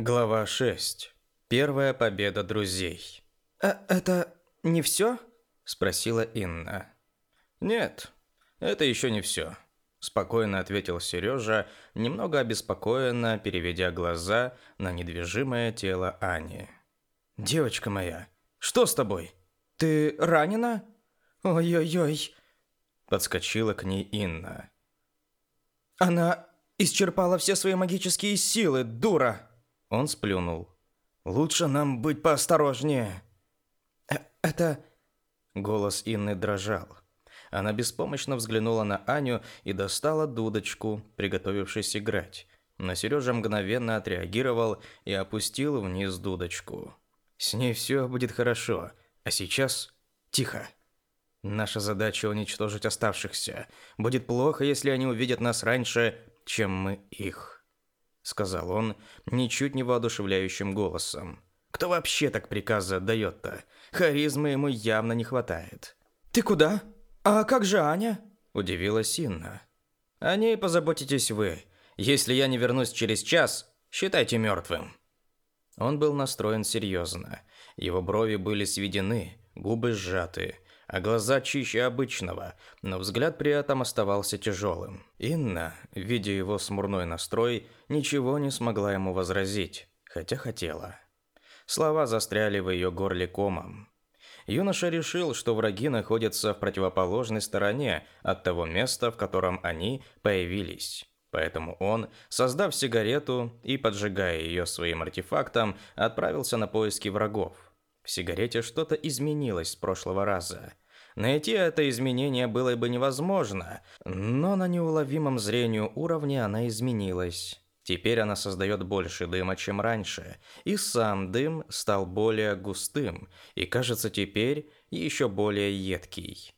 Глава 6. Первая победа друзей. А это не все? спросила Инна. Нет, это еще не все. Спокойно ответил Сережа, немного обеспокоенно переведя глаза на недвижимое тело Ани. «Девочка моя, что с тобой? Ты ранена?» «Ой-ой-ой!» Подскочила к ней Инна. «Она исчерпала все свои магические силы, дура!» Он сплюнул. «Лучше нам быть поосторожнее». «Э, «Это...» Голос Инны дрожал. Она беспомощно взглянула на Аню и достала дудочку, приготовившись играть. Но Сережа мгновенно отреагировал и опустил вниз дудочку. «С ней все будет хорошо, а сейчас тихо. Наша задача уничтожить оставшихся. Будет плохо, если они увидят нас раньше, чем мы их» сказал он ничуть не воодушевляющим голосом. Кто вообще так приказы отдает-то? Харизмы ему явно не хватает. Ты куда? А как же Аня? Удивилась Инна. О ней позаботитесь вы. Если я не вернусь через час, считайте мертвым. Он был настроен серьезно. Его брови были сведены, губы сжаты а глаза чище обычного, но взгляд при этом оставался тяжелым. Инна, видя его смурной настрой, ничего не смогла ему возразить, хотя хотела. Слова застряли в ее горле комом. Юноша решил, что враги находятся в противоположной стороне от того места, в котором они появились. Поэтому он, создав сигарету и поджигая ее своим артефактом, отправился на поиски врагов. В сигарете что-то изменилось с прошлого раза. Найти это изменение было бы невозможно, но на неуловимом зрению уровне она изменилась. Теперь она создает больше дыма, чем раньше, и сам дым стал более густым и, кажется, теперь еще более едкий.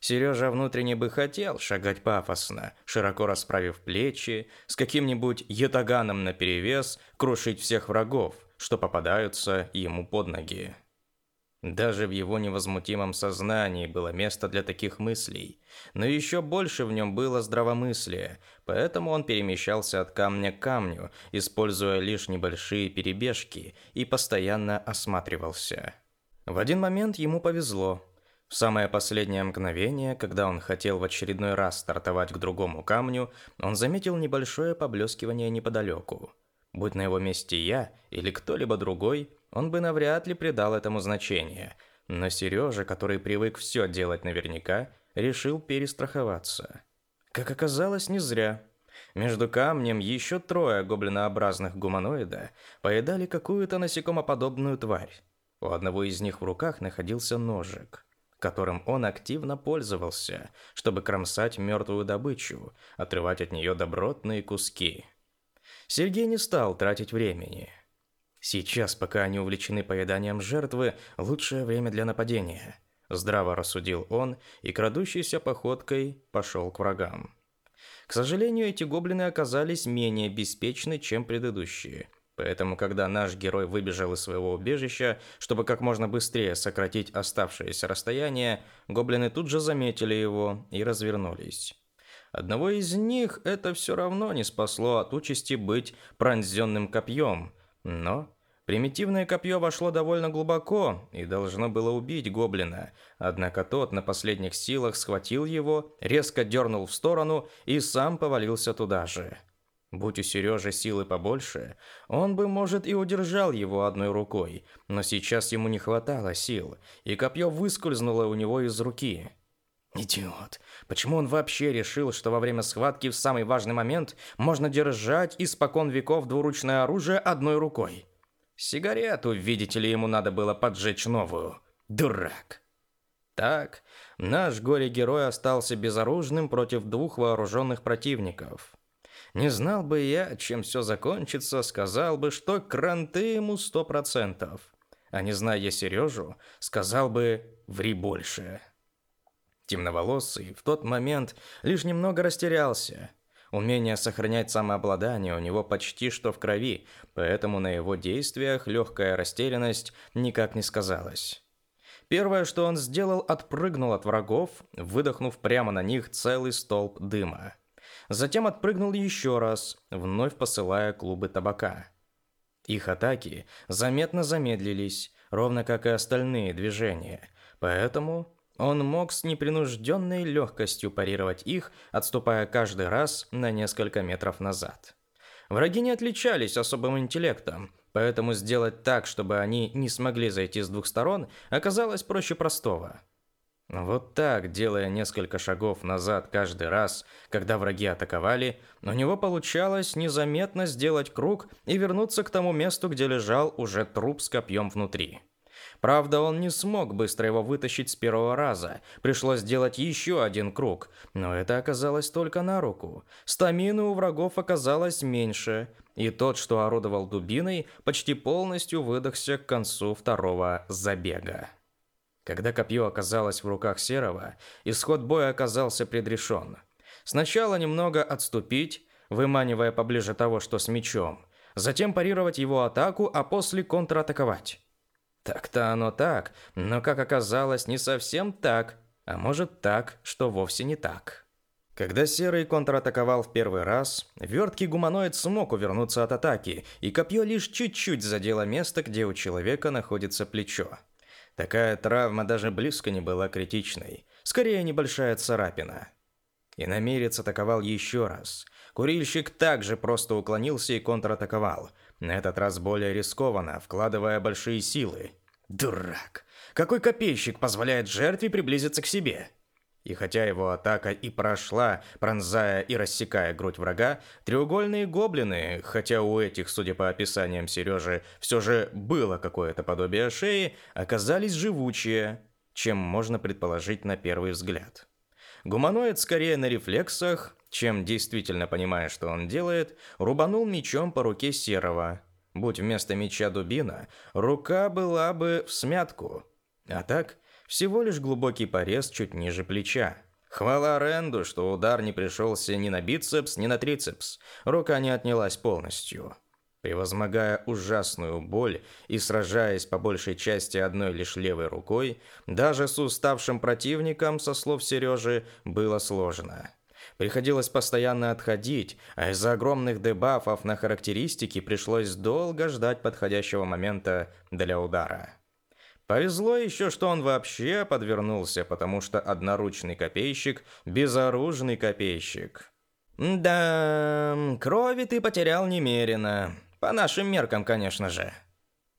Сережа внутренне бы хотел шагать пафосно, широко расправив плечи, с каким-нибудь ятаганом наперевес крушить всех врагов, что попадаются ему под ноги. Даже в его невозмутимом сознании было место для таких мыслей, но еще больше в нем было здравомыслия, поэтому он перемещался от камня к камню, используя лишь небольшие перебежки и постоянно осматривался. В один момент ему повезло. В самое последнее мгновение, когда он хотел в очередной раз стартовать к другому камню, он заметил небольшое поблескивание неподалеку. Будь на его месте я или кто-либо другой – он бы навряд ли придал этому значение. Но Сережа, который привык все делать наверняка, решил перестраховаться. Как оказалось, не зря. Между камнем еще трое гоблинообразных гуманоида поедали какую-то насекомоподобную тварь. У одного из них в руках находился ножик, которым он активно пользовался, чтобы кромсать мертвую добычу, отрывать от нее добротные куски. Сергей не стал тратить времени – Сейчас, пока они увлечены поеданием жертвы, лучшее время для нападения. Здраво рассудил он и крадущейся походкой пошел к врагам. К сожалению, эти гоблины оказались менее беспечны, чем предыдущие. Поэтому, когда наш герой выбежал из своего убежища, чтобы как можно быстрее сократить оставшееся расстояние, гоблины тут же заметили его и развернулись. Одного из них это все равно не спасло от участи быть пронзенным копьем, но Примитивное копье вошло довольно глубоко и должно было убить гоблина, однако тот на последних силах схватил его, резко дернул в сторону и сам повалился туда же. Будь у Сережи силы побольше, он бы, может, и удержал его одной рукой, но сейчас ему не хватало сил, и копье выскользнуло у него из руки. Идиот. Почему он вообще решил, что во время схватки в самый важный момент можно держать испокон веков двуручное оружие одной рукой? Сигарету, видите ли, ему надо было поджечь новую. Дурак. Так, наш горе-герой остался безоружным против двух вооруженных противников. Не знал бы я, чем все закончится, сказал бы, что кранты ему сто процентов. А не зная Сережу, сказал бы «ври больше». Темноволосый в тот момент лишь немного растерялся – Умение сохранять самообладание у него почти что в крови, поэтому на его действиях легкая растерянность никак не сказалась. Первое, что он сделал, отпрыгнул от врагов, выдохнув прямо на них целый столб дыма. Затем отпрыгнул еще раз, вновь посылая клубы табака. Их атаки заметно замедлились, ровно как и остальные движения, поэтому он мог с непринужденной легкостью парировать их, отступая каждый раз на несколько метров назад. Враги не отличались особым интеллектом, поэтому сделать так, чтобы они не смогли зайти с двух сторон, оказалось проще простого. Вот так, делая несколько шагов назад каждый раз, когда враги атаковали, у него получалось незаметно сделать круг и вернуться к тому месту, где лежал уже труп с копьем внутри. Правда, он не смог быстро его вытащить с первого раза. Пришлось сделать еще один круг. Но это оказалось только на руку. Стамины у врагов оказалось меньше. И тот, что орудовал дубиной, почти полностью выдохся к концу второго забега. Когда копье оказалось в руках Серого, исход боя оказался предрешен. Сначала немного отступить, выманивая поближе того, что с мечом. Затем парировать его атаку, а после контратаковать. Так-то оно так, но, как оказалось, не совсем так, а может так, что вовсе не так. Когда Серый контратаковал в первый раз, верткий гуманоид смог увернуться от атаки, и копье лишь чуть-чуть задело место, где у человека находится плечо. Такая травма даже близко не была критичной, скорее небольшая царапина. И намерец атаковал еще раз. Курильщик также просто уклонился и контратаковал – на этот раз более рискованно, а вкладывая большие силы. Дурак! Какой копейщик позволяет жертве приблизиться к себе? И хотя его атака и прошла, пронзая и рассекая грудь врага, треугольные гоблины, хотя у этих, судя по описаниям Сережи, все же было какое-то подобие шеи, оказались живучие, чем можно предположить на первый взгляд. Гуманоид скорее на рефлексах, чем действительно понимая, что он делает, рубанул мечом по руке Серова. Будь вместо меча дубина, рука была бы в смятку. А так, всего лишь глубокий порез чуть ниже плеча. Хвала Ренду, что удар не пришелся ни на бицепс, ни на трицепс. Рука не отнялась полностью. Превозмогая ужасную боль и сражаясь по большей части одной лишь левой рукой, даже с уставшим противником, со слов Сережи, было сложно. Приходилось постоянно отходить, а из-за огромных дебафов на характеристики пришлось долго ждать подходящего момента для удара. Повезло еще, что он вообще подвернулся, потому что одноручный копейщик – безоружный копейщик. Да, крови ты потерял немерено. По нашим меркам, конечно же.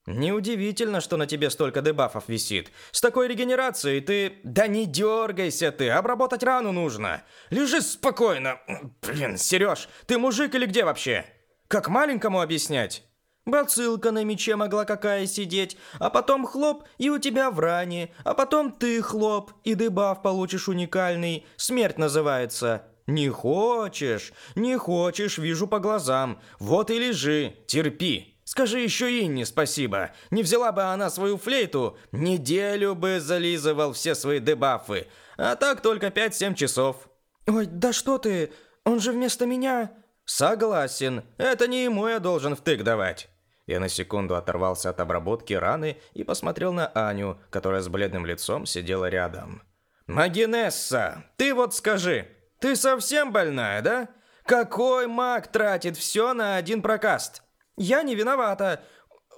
Неудивительно, что на тебе столько дебафов висит. С такой регенерацией ты... Да не дергайся ты, обработать рану нужно. Лежи спокойно. Блин, Сереж, ты мужик или где вообще? Как маленькому объяснять? Бацилка на мече могла какая сидеть, а потом хлоп, и у тебя в ране, а потом ты хлоп, и дебаф получишь уникальный, смерть называется. Не хочешь, не хочешь, вижу по глазам, вот и лежи, терпи. Скажи еще Инне спасибо. Не взяла бы она свою флейту, неделю бы зализывал все свои дебафы. А так только 5-7 часов. Ой, да что ты? Он же вместо меня... Согласен. Это не ему я должен втык давать. Я на секунду оторвался от обработки раны и посмотрел на Аню, которая с бледным лицом сидела рядом. «Магинесса, ты вот скажи, ты совсем больная, да? Какой маг тратит все на один прокаст? Я не виновата.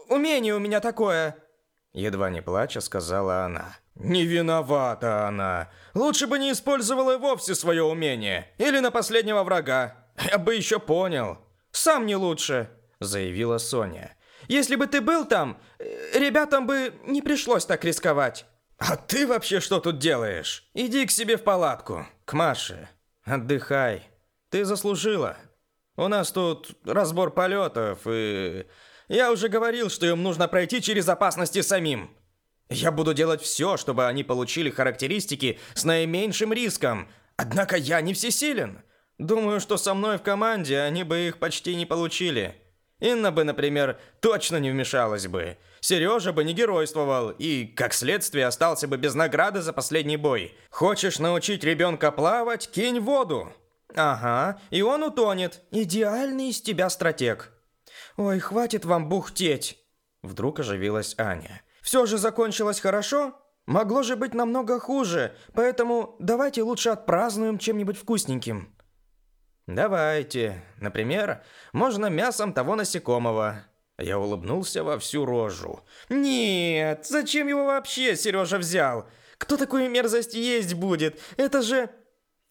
Умение у меня такое. Едва не плача, сказала она. Не виновата она. Лучше бы не использовала вовсе свое умение. Или на последнего врага. Я бы еще понял. Сам не лучше, заявила Соня. Если бы ты был там, э, ребятам бы не пришлось так рисковать. А ты вообще что тут делаешь? Иди к себе в палатку, к Маше. Отдыхай. Ты заслужила. У нас тут разбор полетов, и... Я уже говорил, что им нужно пройти через опасности самим. Я буду делать все, чтобы они получили характеристики с наименьшим риском. Однако я не всесилен. Думаю, что со мной в команде они бы их почти не получили. Инна бы, например, точно не вмешалась бы. Сережа бы не геройствовал и, как следствие, остался бы без награды за последний бой. Хочешь научить ребенка плавать? Кинь воду. Ага, и он утонет. Идеальный из тебя стратег. Ой, хватит вам бухтеть. Вдруг оживилась Аня. Все же закончилось хорошо? Могло же быть намного хуже, поэтому давайте лучше отпразднуем чем-нибудь вкусненьким. Давайте. Например, можно мясом того насекомого. Я улыбнулся во всю рожу. Нет, зачем его вообще Сережа взял? Кто такую мерзость есть будет? Это же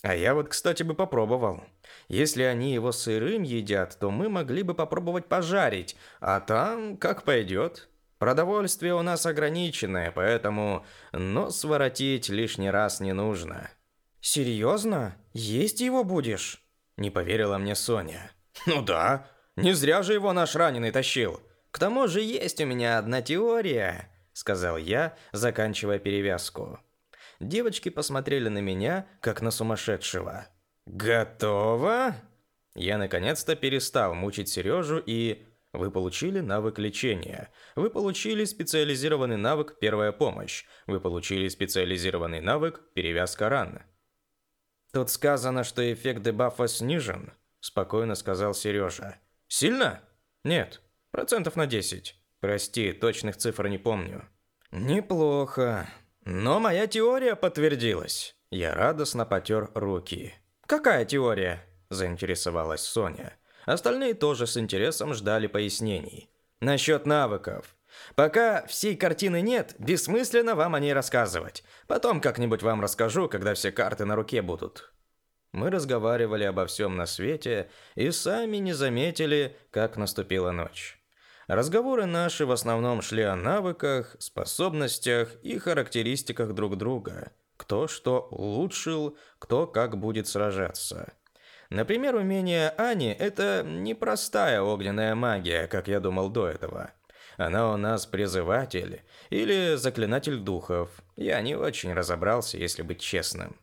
а я вот, кстати, бы попробовал. Если они его сырым едят, то мы могли бы попробовать пожарить, а там как пойдет. Продовольствие у нас ограниченное, поэтому нос воротить лишний раз не нужно. Серьезно? Есть его будешь? Не поверила мне Соня. Ну да, не зря же его наш раненый тащил. К тому же есть у меня одна теория, сказал я, заканчивая перевязку. Девочки посмотрели на меня, как на сумасшедшего. «Готово?» Я наконец-то перестал мучить Сережу и... Вы получили навык лечения. Вы получили специализированный навык «Первая помощь». Вы получили специализированный навык «Перевязка ран». «Тут сказано, что эффект дебафа снижен», — спокойно сказал Сережа. «Сильно?» «Нет, процентов на 10. Прости, точных цифр не помню». «Неплохо», но моя теория подтвердилась. Я радостно потер руки. «Какая теория?» – заинтересовалась Соня. Остальные тоже с интересом ждали пояснений. «Насчет навыков. Пока всей картины нет, бессмысленно вам о ней рассказывать. Потом как-нибудь вам расскажу, когда все карты на руке будут». Мы разговаривали обо всем на свете и сами не заметили, как наступила ночь. Разговоры наши в основном шли о навыках, способностях и характеристиках друг друга. Кто что улучшил, кто как будет сражаться. Например, умение Ани – это не простая огненная магия, как я думал до этого. Она у нас призыватель или заклинатель духов. Я не очень разобрался, если быть честным.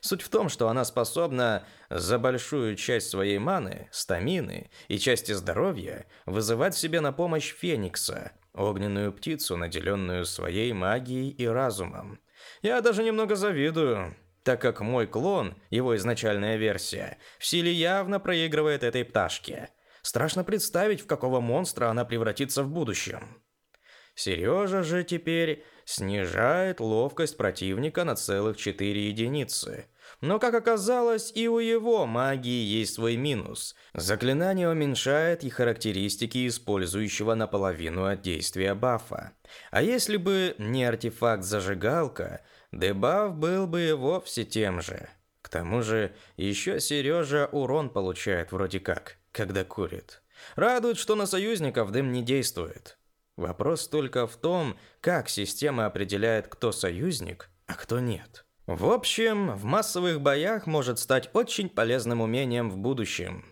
Суть в том, что она способна за большую часть своей маны, стамины и части здоровья вызывать себе на помощь Феникса, огненную птицу, наделенную своей магией и разумом. Я даже немного завидую, так как мой клон, его изначальная версия, в силе явно проигрывает этой пташке. Страшно представить, в какого монстра она превратится в будущем. Сережа же теперь снижает ловкость противника на целых 4 единицы. Но, как оказалось, и у его магии есть свой минус. Заклинание уменьшает и характеристики использующего наполовину от действия бафа. А если бы не артефакт зажигалка, дебаф был бы и вовсе тем же. К тому же, еще Сережа урон получает вроде как, когда курит. Радует, что на союзников дым не действует. Вопрос только в том, как система определяет, кто союзник, а кто нет. В общем, в массовых боях может стать очень полезным умением в будущем.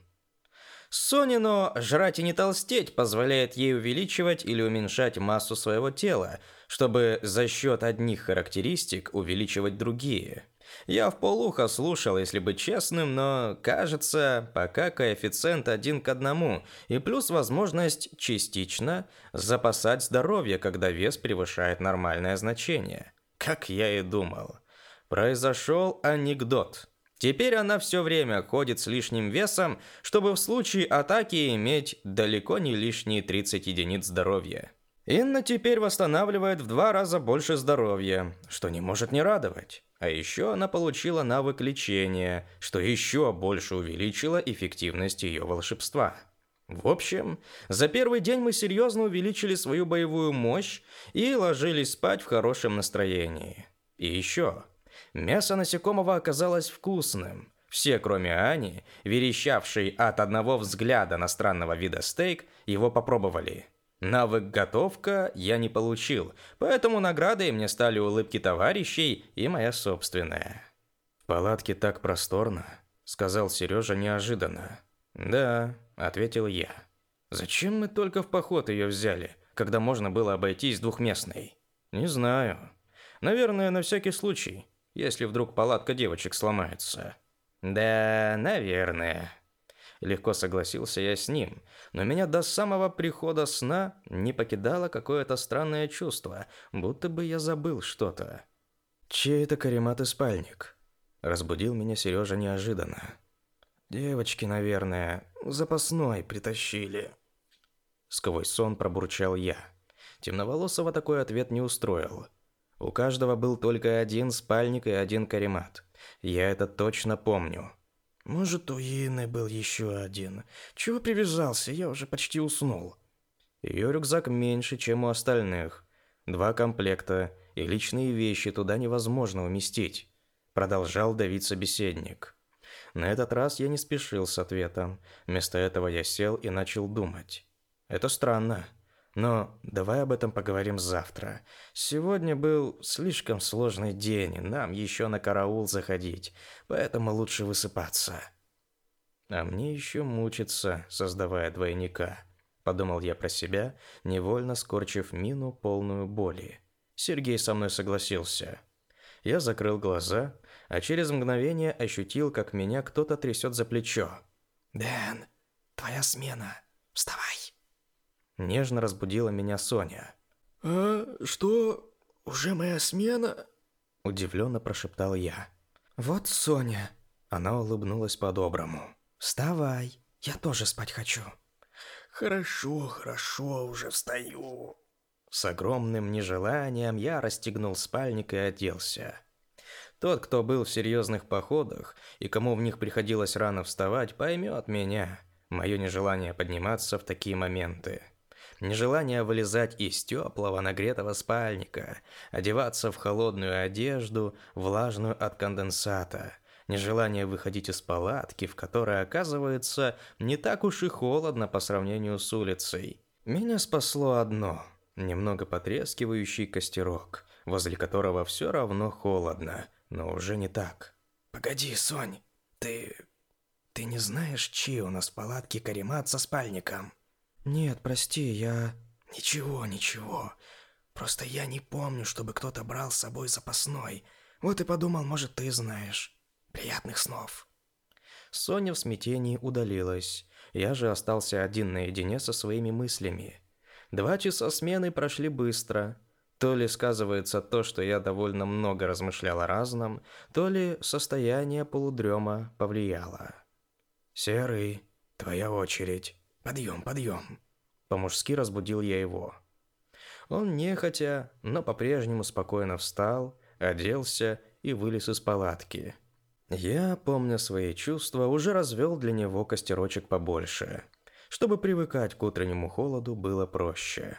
Сонино «жрать и не толстеть» позволяет ей увеличивать или уменьшать массу своего тела, чтобы за счет одних характеристик увеличивать другие – я в полухо слушал, если быть честным, но, кажется, пока коэффициент один к одному, и плюс возможность частично запасать здоровье, когда вес превышает нормальное значение. Как я и думал. Произошел анекдот. Теперь она все время ходит с лишним весом, чтобы в случае атаки иметь далеко не лишние 30 единиц здоровья. Инна теперь восстанавливает в два раза больше здоровья, что не может не радовать. А еще она получила навык лечения, что еще больше увеличило эффективность ее волшебства. В общем, за первый день мы серьезно увеличили свою боевую мощь и ложились спать в хорошем настроении. И еще, мясо насекомого оказалось вкусным. Все, кроме Ани, верещавшей от одного взгляда на странного вида стейк, его попробовали – Навык «Готовка» я не получил, поэтому наградой мне стали улыбки товарищей и моя собственная. «В палатке так просторно», — сказал Сережа неожиданно. «Да», — ответил я. «Зачем мы только в поход ее взяли, когда можно было обойтись двухместной?» «Не знаю. Наверное, на всякий случай, если вдруг палатка девочек сломается». «Да, наверное», Легко согласился я с ним, но меня до самого прихода сна не покидало какое-то странное чувство, будто бы я забыл что-то. «Чей это каремат и спальник?» Разбудил меня Сережа неожиданно. «Девочки, наверное, запасной притащили». Сквозь сон пробурчал я. Темноволосого такой ответ не устроил. У каждого был только один спальник и один каремат. Я это точно помню. Может, у Ины был еще один. Чего привязался? Я уже почти уснул. Ее рюкзак меньше, чем у остальных. Два комплекта и личные вещи туда невозможно уместить. Продолжал давить собеседник. На этот раз я не спешил с ответом. Вместо этого я сел и начал думать. Это странно. Но давай об этом поговорим завтра. Сегодня был слишком сложный день, нам еще на караул заходить, поэтому лучше высыпаться. А мне еще мучиться, создавая двойника. Подумал я про себя, невольно скорчив мину полную боли. Сергей со мной согласился. Я закрыл глаза, а через мгновение ощутил, как меня кто-то трясет за плечо. «Дэн, твоя смена. Вставай!» Нежно разбудила меня Соня. «А что? Уже моя смена?» Удивленно прошептал я. «Вот Соня». Она улыбнулась по-доброму. «Вставай, я тоже спать хочу». «Хорошо, хорошо, уже встаю». С огромным нежеланием я расстегнул спальник и оделся. Тот, кто был в серьезных походах и кому в них приходилось рано вставать, поймет меня. Мое нежелание подниматься в такие моменты. Нежелание вылезать из теплого нагретого спальника, одеваться в холодную одежду, влажную от конденсата – нежелание выходить из палатки, в которой, оказывается, не так уж и холодно по сравнению с улицей. Меня спасло одно – немного потрескивающий костерок, возле которого все равно холодно, но уже не так. «Погоди, Сонь, ты... ты не знаешь, чьи у нас палатки каремат со спальником?» Нет, прости, я... Ничего, ничего. Просто я не помню, чтобы кто-то брал с собой запасной. Вот и подумал, может, ты знаешь. Приятных снов. Соня в смятении удалилась. Я же остался один наедине со своими мыслями. Два часа смены прошли быстро. То ли сказывается то, что я довольно много размышлял о разном, то ли состояние полудрема повлияло. «Серый, твоя очередь». Подъем, подъем!» По-мужски разбудил я его. Он нехотя, но по-прежнему спокойно встал, оделся и вылез из палатки. Я, помня свои чувства, уже развел для него костерочек побольше. Чтобы привыкать к утреннему холоду было проще.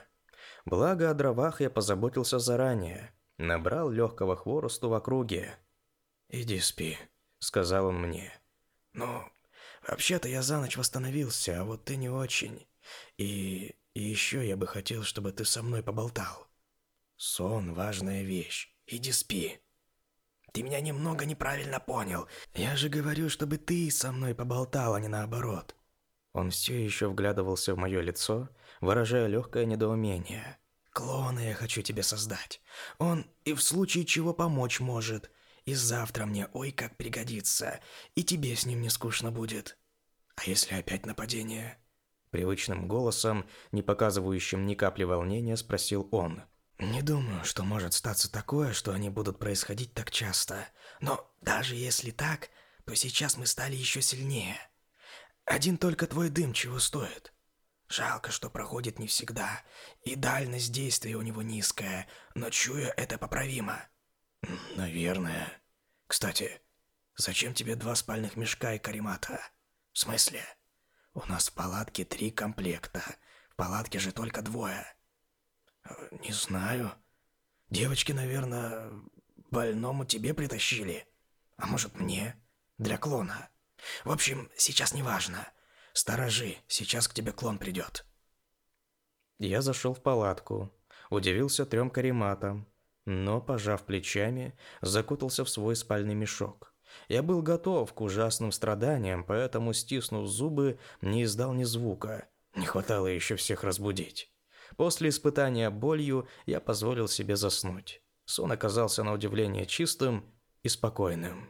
Благо о дровах я позаботился заранее. Набрал легкого хворосту в округе. «Иди спи», — сказал он мне. Но... Вообще-то я за ночь восстановился, а вот ты не очень. И... и еще я бы хотел, чтобы ты со мной поболтал. Сон – важная вещь. Иди спи. Ты меня немного неправильно понял. Я же говорю, чтобы ты со мной поболтал, а не наоборот. Он все еще вглядывался в мое лицо, выражая легкое недоумение. Клоуна я хочу тебе создать. Он и в случае чего помочь может. И завтра мне ой как пригодится, и тебе с ним не скучно будет. А если опять нападение?» Привычным голосом, не показывающим ни капли волнения, спросил он. «Не думаю, что может статься такое, что они будут происходить так часто. Но даже если так, то сейчас мы стали еще сильнее. Один только твой дым чего стоит. Жалко, что проходит не всегда, и дальность действия у него низкая, но чую, это поправимо». «Наверное. Кстати, зачем тебе два спальных мешка и каремата? В смысле? У нас в палатке три комплекта. В палатке же только двое». «Не знаю. Девочки, наверное, больному тебе притащили. А может, мне? Для клона. В общем, сейчас не важно. Сторожи, сейчас к тебе клон придет». Я зашел в палатку. Удивился трем карематам, но, пожав плечами, закутался в свой спальный мешок. Я был готов к ужасным страданиям, поэтому, стиснув зубы, не издал ни звука. Не хватало еще всех разбудить. После испытания болью я позволил себе заснуть. Сон оказался на удивление чистым и спокойным.